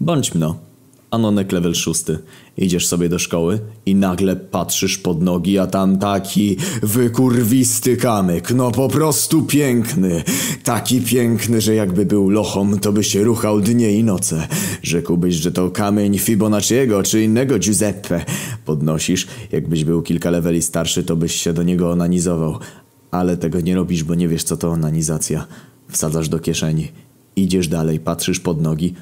Bądź mno. Anonek level szósty. Idziesz sobie do szkoły i nagle patrzysz pod nogi, a tam taki wykurwisty kamyk. No po prostu piękny. Taki piękny, że jakby był lochom, to by się ruchał dnie i noce. Rzekłbyś, że to kamień Fibonacciego czy innego Giuseppe. Podnosisz, jakbyś był kilka leveli starszy, to byś się do niego onanizował. Ale tego nie robisz, bo nie wiesz co to onanizacja. Wsadzasz do kieszeni. Idziesz dalej, patrzysz pod nogi.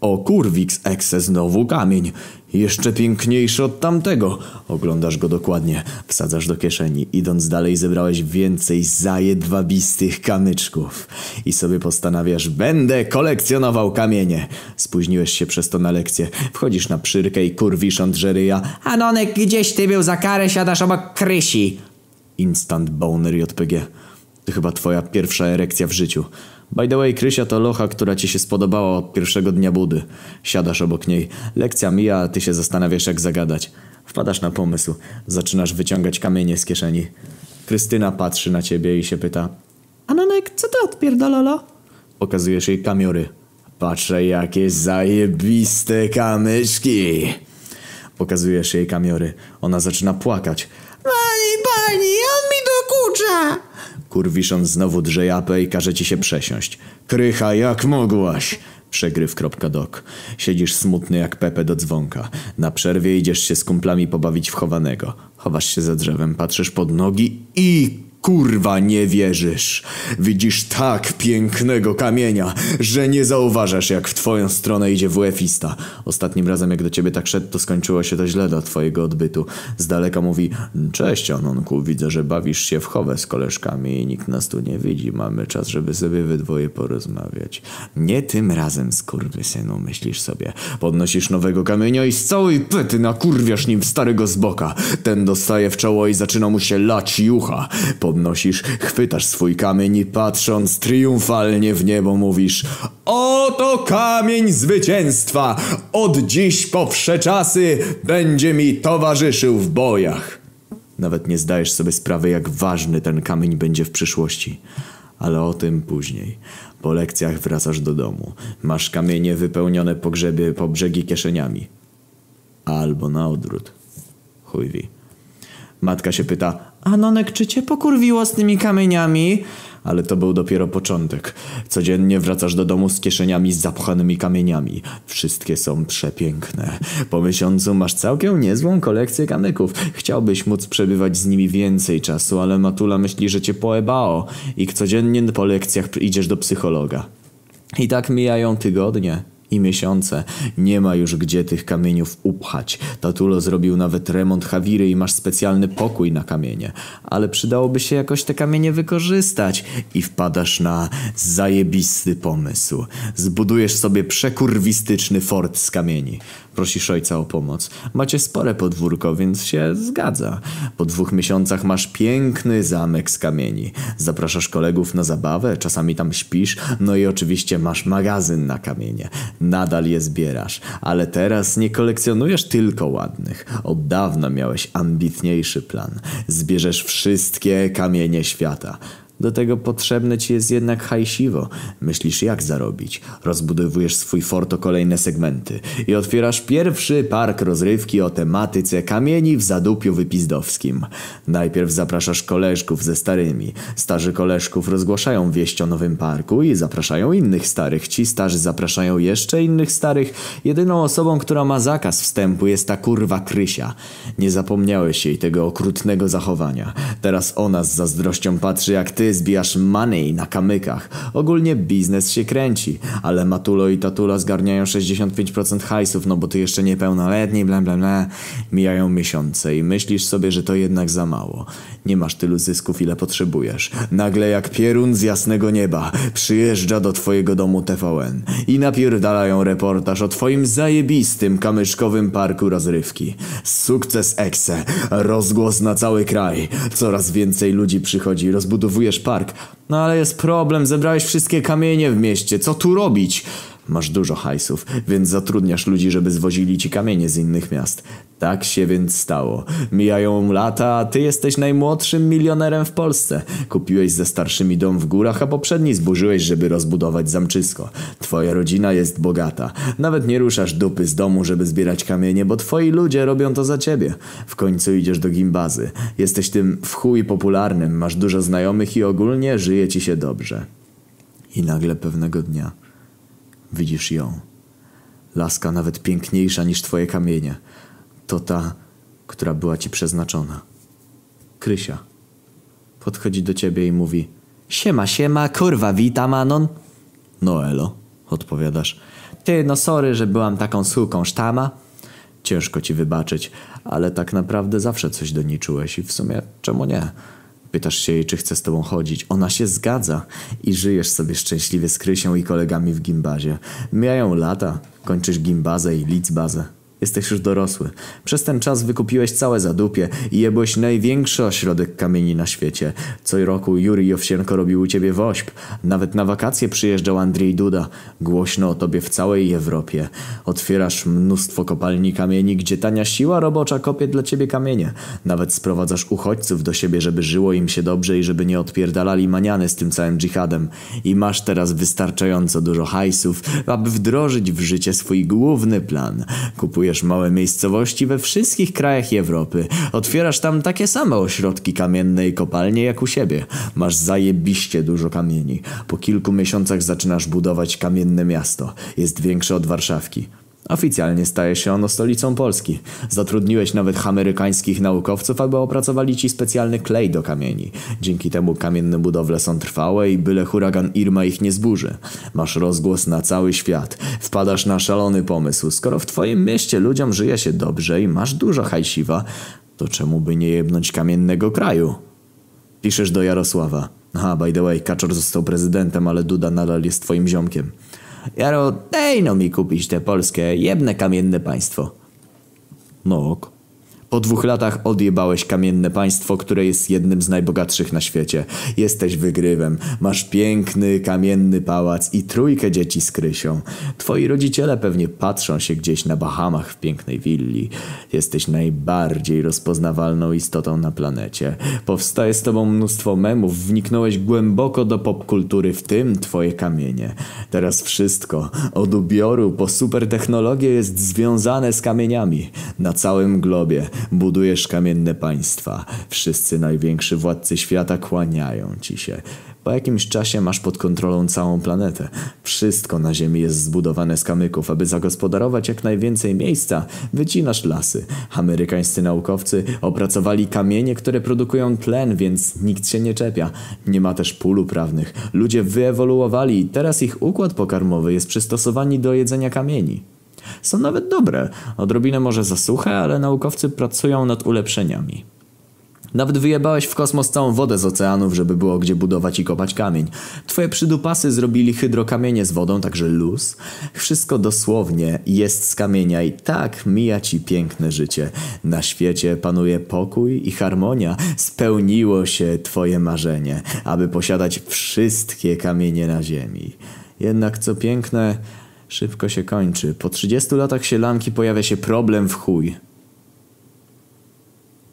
O kurwix exe znowu kamień. Jeszcze piękniejszy od tamtego. Oglądasz go dokładnie. Wsadzasz do kieszeni. Idąc dalej zebrałeś więcej zajedwabistych kamyczków. I sobie postanawiasz, będę kolekcjonował kamienie. Spóźniłeś się przez to na lekcję. Wchodzisz na przyrkę i kurwisz Andrzeryja. Anonek, gdzieś ty był za karę, siadasz obok Krysi. Instant boner JPG. To chyba twoja pierwsza erekcja w życiu. By the way, Krysia to locha, która ci się spodobała od pierwszego dnia budy. Siadasz obok niej. Lekcja mija, a ty się zastanawiasz jak zagadać. Wpadasz na pomysł. Zaczynasz wyciągać kamienie z kieszeni. Krystyna patrzy na ciebie i się pyta. Anonek, co ty odpierdololo? Pokazujesz jej kamiory. Patrzę jakie zajebiste kamyczki. Pokazujesz jej kamiory. Ona zaczyna płakać. Pani, pani, on mi dokucza. Kurwiszon znowu drze japę i każe ci się przesiąść. Krycha, jak mogłaś? Przegryw.dok. Siedzisz smutny jak Pepe do dzwonka. Na przerwie idziesz się z kumplami pobawić w chowanego. Chowasz się za drzewem, patrzysz pod nogi i kurwa nie wierzysz. Widzisz tak pięknego kamienia, że nie zauważasz jak w twoją stronę idzie WF-ista. Ostatnim razem jak do ciebie tak szedł, to skończyło się to źle dla twojego odbytu. Z daleka mówi, cześć Anonku, widzę, że bawisz się w chowę z koleżkami i nikt nas tu nie widzi. Mamy czas, żeby sobie we dwoje porozmawiać. Nie tym razem, skurwysynu, myślisz sobie. Podnosisz nowego kamienia i z całej pety nakurwiasz nim starego z boka. Ten dostaje w czoło i zaczyna mu się lać jucha. Podnosisz, chwytasz swój kamień i patrząc triumfalnie w niebo mówisz Oto kamień zwycięstwa! Od dziś po wsze czasy będzie mi towarzyszył w bojach. Nawet nie zdajesz sobie sprawy, jak ważny ten kamień będzie w przyszłości. Ale o tym później. Po lekcjach wracasz do domu. Masz kamienie wypełnione po grzebie po brzegi kieszeniami. Albo na odwrót. Chuj wie. Matka się pyta, Anonek, czy cię pokurwiło z tymi kamieniami? ale to był dopiero początek. Codziennie wracasz do domu z kieszeniami zapchanymi kamieniami. Wszystkie są przepiękne. Po miesiącu masz całkiem niezłą kolekcję kamyków. Chciałbyś móc przebywać z nimi więcej czasu, ale Matula myśli, że cię poebało i codziennie po lekcjach idziesz do psychologa. I tak mijają tygodnie i miesiące. Nie ma już gdzie tych kamieniów upchać. Tatulo zrobił nawet remont Hawiry i masz specjalny pokój na kamienie. Ale przydałoby się jakoś te kamienie wykorzystać. I wpadasz na zajebisty pomysł. Zbudujesz sobie przekurwistyczny fort z kamieni. Prosisz ojca o pomoc. Macie spore podwórko, więc się zgadza. Po dwóch miesiącach masz piękny zamek z kamieni. Zapraszasz kolegów na zabawę, czasami tam śpisz, no i oczywiście masz magazyn na kamienie. Nadal je zbierasz, ale teraz nie kolekcjonujesz tylko ładnych. Od dawna miałeś ambitniejszy plan. Zbierzesz wszystkie kamienie świata. Do tego potrzebne ci jest jednak hajsiwo. Myślisz jak zarobić. Rozbudowujesz swój fort o kolejne segmenty. I otwierasz pierwszy park rozrywki o tematyce kamieni w zadupiu wypizdowskim. Najpierw zapraszasz koleżków ze starymi. Starzy koleżków rozgłaszają wieść o nowym parku i zapraszają innych starych. Ci starzy zapraszają jeszcze innych starych. Jedyną osobą, która ma zakaz wstępu jest ta kurwa Krysia. Nie zapomniałeś jej tego okrutnego zachowania. Teraz ona z zazdrością patrzy jak ty zbijasz money na kamykach. Ogólnie biznes się kręci, ale Matulo i Tatula zgarniają 65% hajsów, no bo ty jeszcze niepełnoletni, bla bla bla. Mijają miesiące i myślisz sobie, że to jednak za mało. Nie masz tylu zysków, ile potrzebujesz. Nagle jak pierun z jasnego nieba przyjeżdża do twojego domu TVN i napierdalają reportaż o twoim zajebistym kamyczkowym parku rozrywki. Sukces Exe, rozgłos na cały kraj. Coraz więcej ludzi przychodzi, rozbudowujesz park. No ale jest problem, zebrałeś wszystkie kamienie w mieście, co tu robić? Masz dużo hajsów, więc zatrudniasz ludzi, żeby zwozili ci kamienie z innych miast. Tak się więc stało. Mijają lata, a ty jesteś najmłodszym milionerem w Polsce. Kupiłeś ze starszymi dom w górach, a poprzedni zburzyłeś, żeby rozbudować zamczysko. Twoja rodzina jest bogata. Nawet nie ruszasz dupy z domu, żeby zbierać kamienie, bo twoi ludzie robią to za ciebie. W końcu idziesz do gimbazy. Jesteś tym w chuj popularnym, masz dużo znajomych i ogólnie żyje ci się dobrze. I nagle pewnego dnia widzisz ją. Laska nawet piękniejsza niż twoje kamienie. To ta, która była ci przeznaczona. Krysia. Podchodzi do ciebie i mówi Siema, siema, kurwa, witam, Anon. No elo, odpowiadasz. Ty, no sorry, że byłam taką suką sztama. Ciężko ci wybaczyć, ale tak naprawdę zawsze coś do niej czułeś i w sumie czemu nie? Pytasz się jej, czy chce z tobą chodzić. Ona się zgadza i żyjesz sobie szczęśliwie z Krysią i kolegami w gimbazie. Mijają lata, kończysz gimbazę i licbazę. Jesteś już dorosły. Przez ten czas wykupiłeś całe zadupie i jebłeś największy ośrodek kamieni na świecie. Co roku Juri Owsienko robił u ciebie wośp. Nawet na wakacje przyjeżdżał Andrzej Duda. Głośno o tobie w całej Europie. Otwierasz mnóstwo kopalni kamieni, gdzie tania siła robocza kopie dla ciebie kamienie. Nawet sprowadzasz uchodźców do siebie, żeby żyło im się dobrze i żeby nie odpierdalali maniany z tym całym dżihadem. I masz teraz wystarczająco dużo hajsów, aby wdrożyć w życie swój główny plan. Kupujesz małe miejscowości we wszystkich krajach Europy. Otwierasz tam takie same ośrodki kamienne i kopalnie jak u siebie. Masz zajebiście dużo kamieni. Po kilku miesiącach zaczynasz budować kamienne miasto. Jest większe od Warszawki. Oficjalnie staje się ono stolicą Polski. Zatrudniłeś nawet amerykańskich naukowców, aby opracowali ci specjalny klej do kamieni. Dzięki temu kamienne budowle są trwałe i byle huragan Irma ich nie zburzy. Masz rozgłos na cały świat. Wpadasz na szalony pomysł. Skoro w twoim mieście ludziom żyje się dobrze i masz dużo hajsiwa, to czemu by nie jebnąć kamiennego kraju? Piszesz do Jarosława. Aha, by the way, Kaczor został prezydentem, ale Duda nadal jest twoim ziomkiem. Jaro, dej no mi kupić te polskie, jebne kamienne państwo. No ok. Po dwóch latach odjebałeś kamienne państwo, które jest jednym z najbogatszych na świecie. Jesteś wygrywem. Masz piękny, kamienny pałac i trójkę dzieci z Krysią. Twoi rodziciele pewnie patrzą się gdzieś na Bahamach w pięknej willi. Jesteś najbardziej rozpoznawalną istotą na planecie. Powstaje z tobą mnóstwo memów. Wniknąłeś głęboko do popkultury, w tym twoje kamienie. Teraz wszystko, od ubioru po supertechnologię jest związane z kamieniami. Na całym globie budujesz kamienne państwa. Wszyscy najwięksi władcy świata kłaniają ci się. Po jakimś czasie masz pod kontrolą całą planetę. Wszystko na Ziemi jest zbudowane z kamyków. Aby zagospodarować jak najwięcej miejsca, wycinasz lasy. Amerykańscy naukowcy opracowali kamienie, które produkują tlen, więc nikt się nie czepia. Nie ma też pól prawnych. Ludzie wyewoluowali i teraz ich układ pokarmowy jest przystosowany do jedzenia kamieni. Są nawet dobre. Odrobinę może za suche, ale naukowcy pracują nad ulepszeniami. Nawet wyjebałeś w kosmos całą wodę z oceanów, żeby było gdzie budować i kopać kamień. Twoje przydupasy zrobili hydrokamienie z wodą, także luz. Wszystko dosłownie jest z kamienia i tak mija ci piękne życie. Na świecie panuje pokój i harmonia. Spełniło się twoje marzenie, aby posiadać wszystkie kamienie na ziemi. Jednak co piękne, szybko się kończy. Po 30 latach sielanki pojawia się problem w chuj.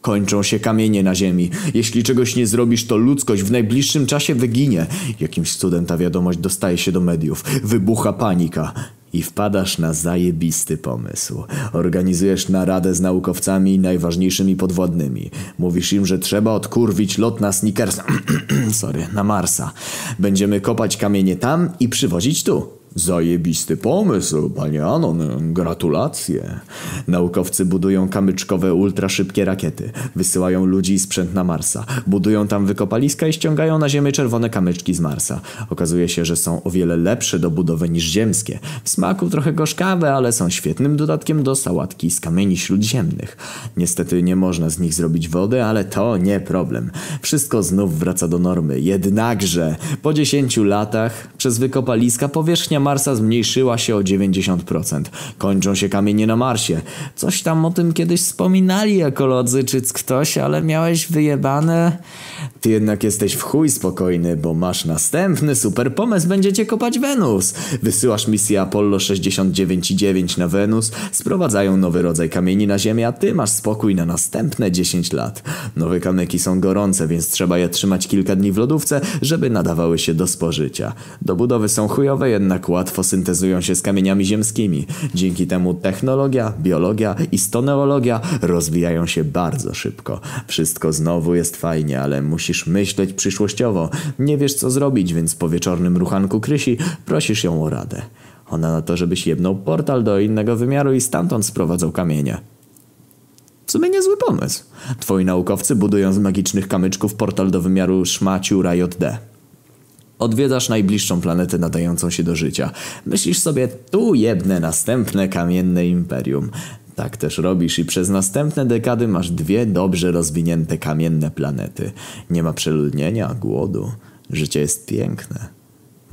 Kończą się kamienie na ziemi. Jeśli czegoś nie zrobisz, to ludzkość w najbliższym czasie wyginie. Jakimś cudem ta wiadomość dostaje się do mediów. Wybucha panika. I wpadasz na zajebisty pomysł. Organizujesz naradę z naukowcami najważniejszymi podwodnymi. Mówisz im, że trzeba odkurwić lot na Snickers... Sorry, na Marsa. Będziemy kopać kamienie tam i przywozić tu. Zajebisty pomysł, panie Anon. Gratulacje. Naukowcy budują kamyczkowe ultraszybkie rakiety. Wysyłają ludzi i sprzęt na Marsa. Budują tam wykopaliska i ściągają na Ziemię czerwone kamyczki z Marsa. Okazuje się, że są o wiele lepsze do budowy niż ziemskie. W smaku trochę gorzkawe, ale są świetnym dodatkiem do sałatki z kamieni śródziemnych. Niestety nie można z nich zrobić wody, ale to nie problem. Wszystko znów wraca do normy. Jednakże po 10 latach przez wykopaliska powierzchnia Marsa zmniejszyła się o 90%. Kończą się kamienie na Marsie. Coś tam o tym kiedyś wspominali ekolodzy czy ktoś, ale miałeś wyjebane. Ty jednak jesteś w chuj spokojny, bo masz następny super pomysł, będziecie kopać Wenus. Wysyłasz misję Apollo 69,9 na Wenus, sprowadzają nowy rodzaj kamieni na Ziemię, a ty masz spokój na następne 10 lat. Nowe kamyki są gorące, więc trzeba je trzymać kilka dni w lodówce, żeby nadawały się do spożycia. Do budowy są chujowe, jednak łatwo syntezują się z kamieniami ziemskimi. Dzięki temu technologia, biologia i stoneologia rozwijają się bardzo szybko. Wszystko znowu jest fajnie, ale musisz myśleć przyszłościowo. Nie wiesz co zrobić, więc po wieczornym ruchanku Krysi prosisz ją o radę. Ona na to, żebyś jebnął portal do innego wymiaru i stamtąd sprowadzał kamienie. W sumie niezły pomysł. Twoi naukowcy budują z magicznych kamyczków portal do wymiaru Szmaciura JD. Odwiedzasz najbliższą planetę nadającą się do życia. Myślisz sobie, tu jebnę następne kamienne imperium. Tak też robisz i przez następne dekady masz dwie dobrze rozwinięte kamienne planety. Nie ma przeludnienia, głodu. Życie jest piękne.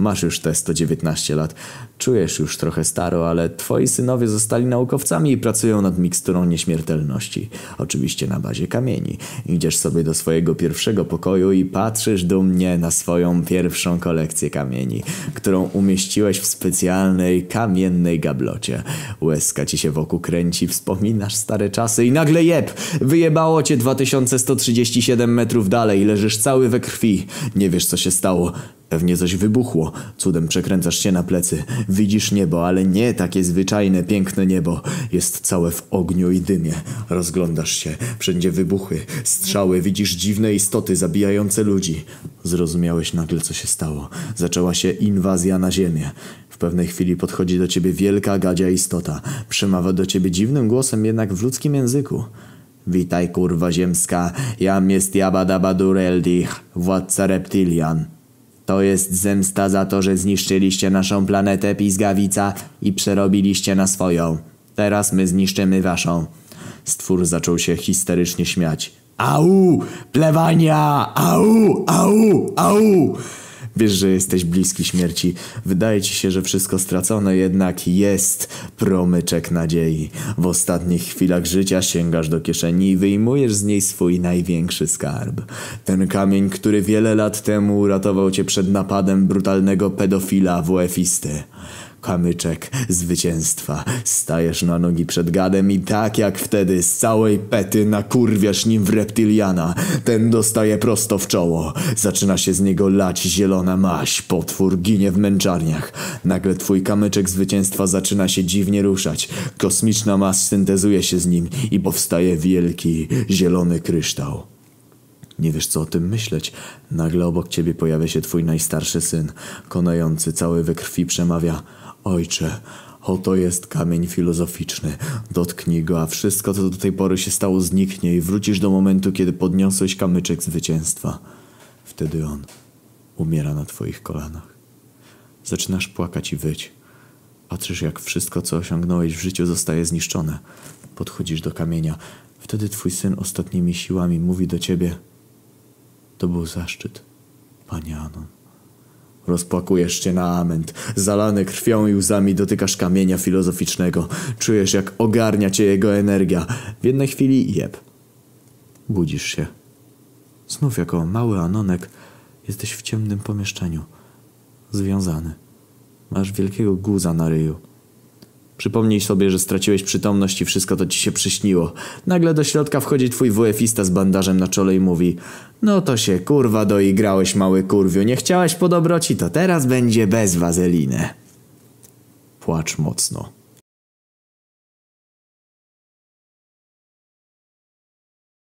Masz już te 119 lat. Czujesz już trochę staro, ale twoi synowie zostali naukowcami i pracują nad miksturą nieśmiertelności. Oczywiście na bazie kamieni. Idziesz sobie do swojego pierwszego pokoju i patrzysz dumnie na swoją pierwszą kolekcję kamieni, którą umieściłeś w specjalnej kamiennej gablocie. Łezka ci się wokół kręci, wspominasz stare czasy i nagle jeb! Wyjebało cię 2137 metrów dalej, leżysz cały we krwi. Nie wiesz co się stało. Pewnie coś wybuchło. Cudem przekręcasz się na plecy. Widzisz niebo, ale nie takie zwyczajne, piękne niebo. Jest całe w ogniu i dymie. Rozglądasz się. Wszędzie wybuchy, strzały. Widzisz dziwne istoty zabijające ludzi. Zrozumiałeś nagle, co się stało. Zaczęła się inwazja na ziemię. W pewnej chwili podchodzi do ciebie wielka gadzia istota. Przemawia do ciebie dziwnym głosem, jednak w ludzkim języku. Witaj kurwa ziemska, jam jest Jabadabadureldich, władca reptilian. To jest zemsta za to, że zniszczyliście naszą planetę Pizgawica i przerobiliście na swoją. Teraz my zniszczymy waszą. Stwór zaczął się histerycznie śmiać. Au! Plewania! Au! Au! Au! Wiesz, że jesteś bliski śmierci. Wydaje ci się, że wszystko stracone, jednak jest promyczek nadziei. W ostatnich chwilach życia sięgasz do kieszeni i wyjmujesz z niej swój największy skarb. Ten kamień, który wiele lat temu uratował cię przed napadem brutalnego pedofila WF-isty kamyczek zwycięstwa. Stajesz na nogi przed gadem i tak jak wtedy z całej pety nakurwiasz nim w reptyliana. Ten dostaje prosto w czoło. Zaczyna się z niego lać zielona maś. Potwór ginie w męczarniach. Nagle twój kamyczek zwycięstwa zaczyna się dziwnie ruszać. Kosmiczna maś syntezuje się z nim i powstaje wielki, zielony kryształ. Nie wiesz co o tym myśleć. Nagle obok ciebie pojawia się twój najstarszy syn. Konający, cały we krwi przemawia. Ojcze, oto jest kamień filozoficzny. Dotknij go, a wszystko, co do tej pory się stało, zniknie i wrócisz do momentu, kiedy podniosłeś kamyczek zwycięstwa. Wtedy on umiera na twoich kolanach. Zaczynasz płakać i wyć. Patrzysz, jak wszystko, co osiągnąłeś w życiu, zostaje zniszczone. Podchodzisz do kamienia. Wtedy twój syn ostatnimi siłami mówi do ciebie: To był zaszczyt, panie Anon. Rozpłakujesz się na ament. Zalany krwią i łzami dotykasz kamienia filozoficznego. Czujesz, jak ogarnia cię jego energia. W jednej chwili jeb. Budzisz się. Znów jako mały Anonek jesteś w ciemnym pomieszczeniu. Związany. Masz wielkiego guza na ryju. Przypomnij sobie, że straciłeś przytomność i wszystko to ci się przyśniło. Nagle do środka wchodzi twój WF-ista z bandażem na czole i mówi No to się kurwa doigrałeś mały kurwiu, nie chciałeś po dobroci, to teraz będzie bez wazeliny. Płacz mocno.